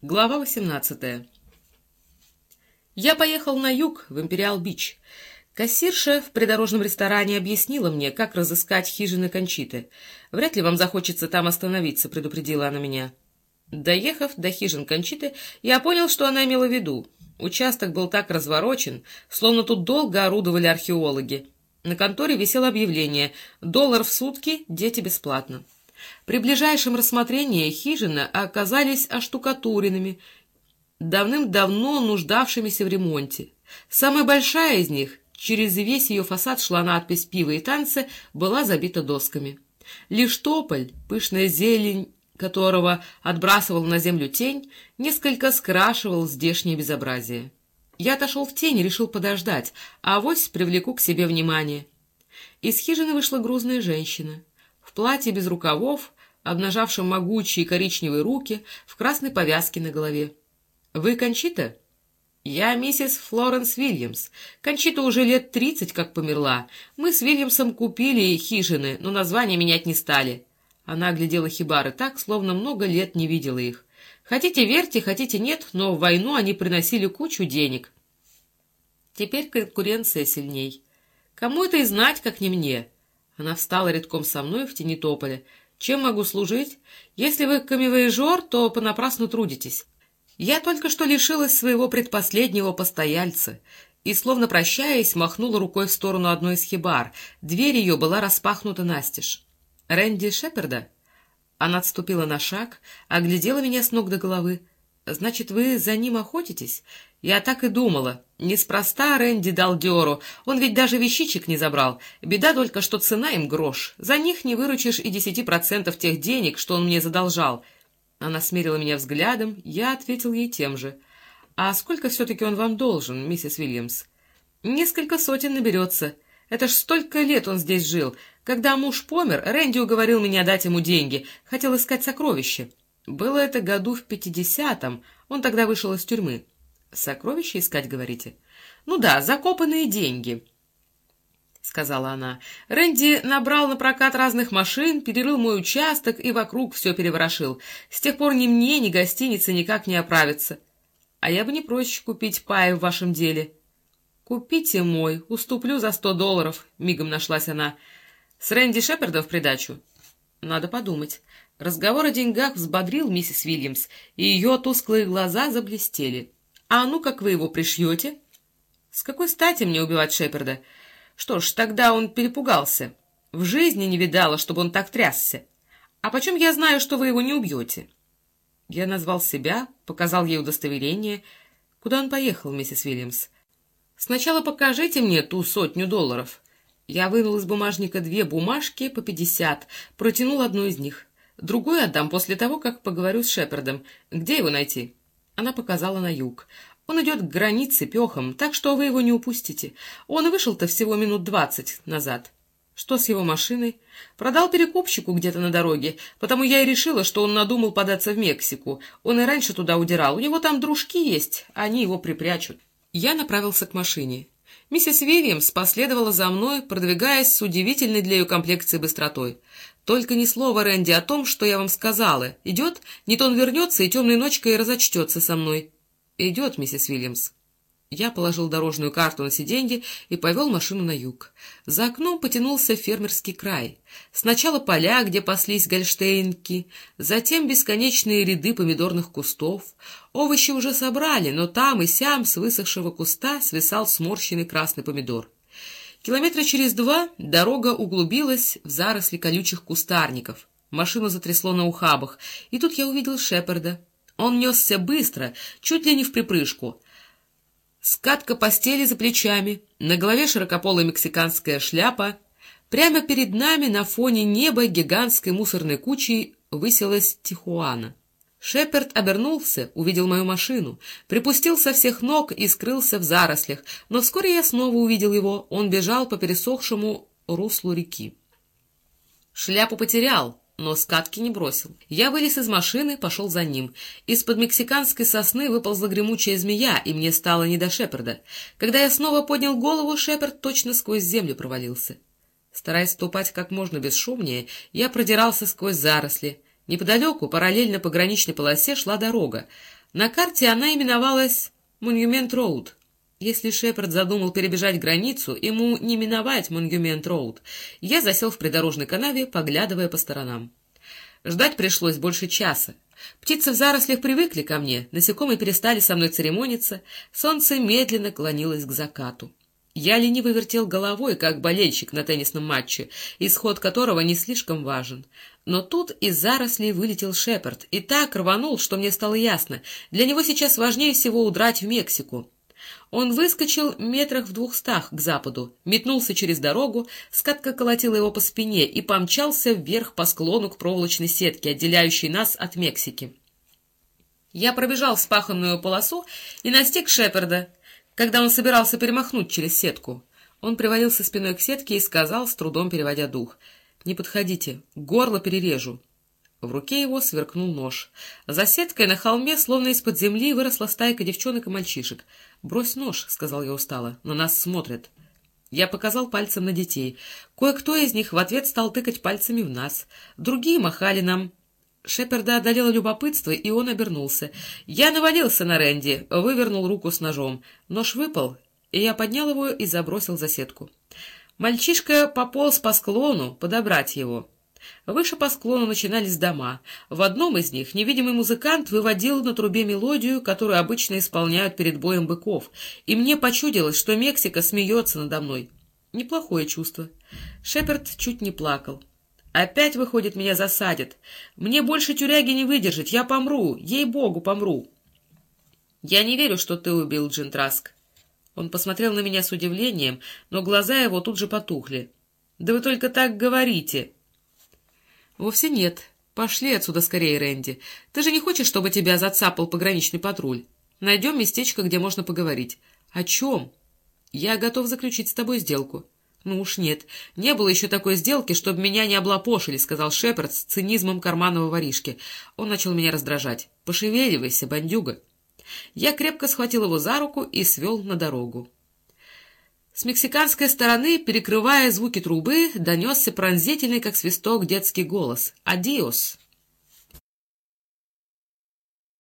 Глава 18 Я поехал на юг, в Империал-Бич. Кассирша в придорожном ресторане объяснила мне, как разыскать хижины Кончиты. «Вряд ли вам захочется там остановиться», — предупредила она меня. Доехав до хижин Кончиты, я понял, что она имела в виду. Участок был так разворочен, словно тут долго орудовали археологи. На конторе висело объявление «Доллар в сутки, дети бесплатно». При ближайшем рассмотрении хижины оказались оштукатуренными, давным-давно нуждавшимися в ремонте. Самая большая из них, через весь ее фасад шла надпись «Пиво и танцы», была забита досками. Лишь тополь, пышная зелень которого отбрасывал на землю тень, несколько скрашивал здешнее безобразие. Я отошел в тень и решил подождать, а авось привлеку к себе внимание. Из хижины вышла грузная женщина платье без рукавов, обнажавшем могучие коричневые руки, в красной повязке на голове. — Вы Кончита? — Я миссис Флоренс Вильямс. Кончита уже лет тридцать как померла. Мы с Вильямсом купили хижины, но название менять не стали. Она оглядела хибары так, словно много лет не видела их. Хотите верьте, хотите нет, но в войну они приносили кучу денег. Теперь конкуренция сильней. Кому это и знать, как не мне? Она встала редком со мной в тени тополя. «Чем могу служить? Если вы камевоежор, то понапрасну трудитесь. Я только что лишилась своего предпоследнего постояльца» и, словно прощаясь, махнула рукой в сторону одной из хибар. Дверь ее была распахнута настежь. «Рэнди Шеперда?» Она отступила на шаг, оглядела меня с ног до головы. «Значит, вы за ним охотитесь?» Я так и думала. Неспроста Рэнди дал Диору. Он ведь даже вещичек не забрал. Беда только, что цена им грош. За них не выручишь и десяти процентов тех денег, что он мне задолжал. Она смерила меня взглядом, я ответил ей тем же. «А сколько все-таки он вам должен, миссис Уильямс?» «Несколько сотен наберется. Это ж столько лет он здесь жил. Когда муж помер, Рэнди уговорил меня дать ему деньги. Хотел искать сокровища. Было это году в пятидесятом. Он тогда вышел из тюрьмы. Сокровища искать, говорите? Ну да, закопанные деньги, — сказала она. Рэнди набрал на прокат разных машин, перерыл мой участок и вокруг все переворошил. С тех пор ни мне, ни гостинице никак не оправиться. А я бы не проще купить пай в вашем деле. Купите мой, уступлю за сто долларов, — мигом нашлась она. С Рэнди Шеперда в придачу. Надо подумать. Разговор о деньгах взбодрил миссис Вильямс, и ее тусклые глаза заблестели. «А ну, как вы его пришьете?» «С какой стати мне убивать Шеперда?» «Что ж, тогда он перепугался. В жизни не видала, чтобы он так трясся. А почем я знаю, что вы его не убьете?» Я назвал себя, показал ей удостоверение. «Куда он поехал, миссис Вильямс?» «Сначала покажите мне ту сотню долларов». Я вынул из бумажника две бумажки по пятьдесят, протянул одну из них. Другую отдам после того, как поговорю с Шепердом. Где его найти?» Она показала на юг. Он идет к границе пехом, так что вы его не упустите. Он вышел-то всего минут двадцать назад. Что с его машиной? Продал перекупщику где-то на дороге, потому я и решила, что он надумал податься в Мексику. Он и раньше туда удирал. У него там дружки есть, они его припрячут. Я направился к машине. Миссис Вильямс последовала за мной, продвигаясь с удивительной для ее комплекции быстротой. Только ни слова Рэнди о том, что я вам сказала. Идет? Не то он вернется и темной ночкой разочтется со мной. Идет, миссис Уильямс. Я положил дорожную карту на сиденье и повел машину на юг. За окном потянулся фермерский край. Сначала поля, где паслись гольштейнки, затем бесконечные ряды помидорных кустов. Овощи уже собрали, но там и сям с высохшего куста свисал сморщенный красный помидор. Километра через два дорога углубилась в заросли колючих кустарников. Машину затрясло на ухабах, и тут я увидел Шепарда. Он несся быстро, чуть ли не в припрыжку. Скатка постели за плечами, на голове широкополая мексиканская шляпа. Прямо перед нами на фоне неба гигантской мусорной кучей высилась Тихуана. Шеперд обернулся, увидел мою машину, припустил со всех ног и скрылся в зарослях, но вскоре я снова увидел его, он бежал по пересохшему руслу реки. Шляпу потерял, но скатки не бросил. Я вылез из машины, пошел за ним. Из-под мексиканской сосны выползла гремучая змея, и мне стало не до Шеперда. Когда я снова поднял голову, Шеперд точно сквозь землю провалился. Стараясь ступать как можно бесшумнее, я продирался сквозь заросли. Неподалеку, параллельно пограничной полосе, шла дорога. На карте она именовалась Монумент Роуд. Если Шепард задумал перебежать границу, ему не миновать Монумент Роуд. Я засел в придорожной канаве, поглядывая по сторонам. Ждать пришлось больше часа. Птицы в зарослях привыкли ко мне, насекомые перестали со мной церемониться, солнце медленно клонилось к закату. Я лениво вертел головой, как болельщик на теннисном матче, исход которого не слишком важен. Но тут из зарослей вылетел Шепард и так рванул, что мне стало ясно, для него сейчас важнее всего удрать в Мексику. Он выскочил метрах в двухстах к западу, метнулся через дорогу, скатка колотила его по спине и помчался вверх по склону к проволочной сетке, отделяющей нас от Мексики. Я пробежал вспаханную полосу и настиг Шеперда, когда он собирался перемахнуть через сетку. Он привалился спиной к сетке и сказал, с трудом переводя дух, «Не подходите, горло перережу». В руке его сверкнул нож. За сеткой на холме, словно из-под земли, выросла стайка девчонок и мальчишек. «Брось нож», — сказал я устало, — «на нас смотрят». Я показал пальцем на детей. Кое-кто из них в ответ стал тыкать пальцами в нас. Другие махали нам. Шеперда одолело любопытство, и он обернулся. Я навалился на Рэнди, вывернул руку с ножом. Нож выпал, и я поднял его и забросил за сетку. Мальчишка пополз по склону подобрать его. Выше по склону начинались дома. В одном из них невидимый музыкант выводил на трубе мелодию, которую обычно исполняют перед боем быков, и мне почудилось, что Мексика смеется надо мной. Неплохое чувство. Шеперд чуть не плакал. Опять, выходит, меня засадят. Мне больше тюряги не выдержать, я помру, ей-богу, помру. Я не верю, что ты убил Джинтраск. Он посмотрел на меня с удивлением, но глаза его тут же потухли. Да вы только так говорите. «Вовсе нет. Пошли отсюда скорее, Рэнди. Ты же не хочешь, чтобы тебя зацапал пограничный патруль? Найдем местечко, где можно поговорить. О чем? Я готов заключить с тобой сделку». «Ну уж нет. Не было еще такой сделки, чтобы меня не облапошили», — сказал Шепард с цинизмом карманного воришки. Он начал меня раздражать. «Пошевеливайся, бандюга». Я крепко схватил его за руку и свел на дорогу. С мексиканской стороны, перекрывая звуки трубы, донесся пронзительный, как свисток, детский голос. «Адиос!»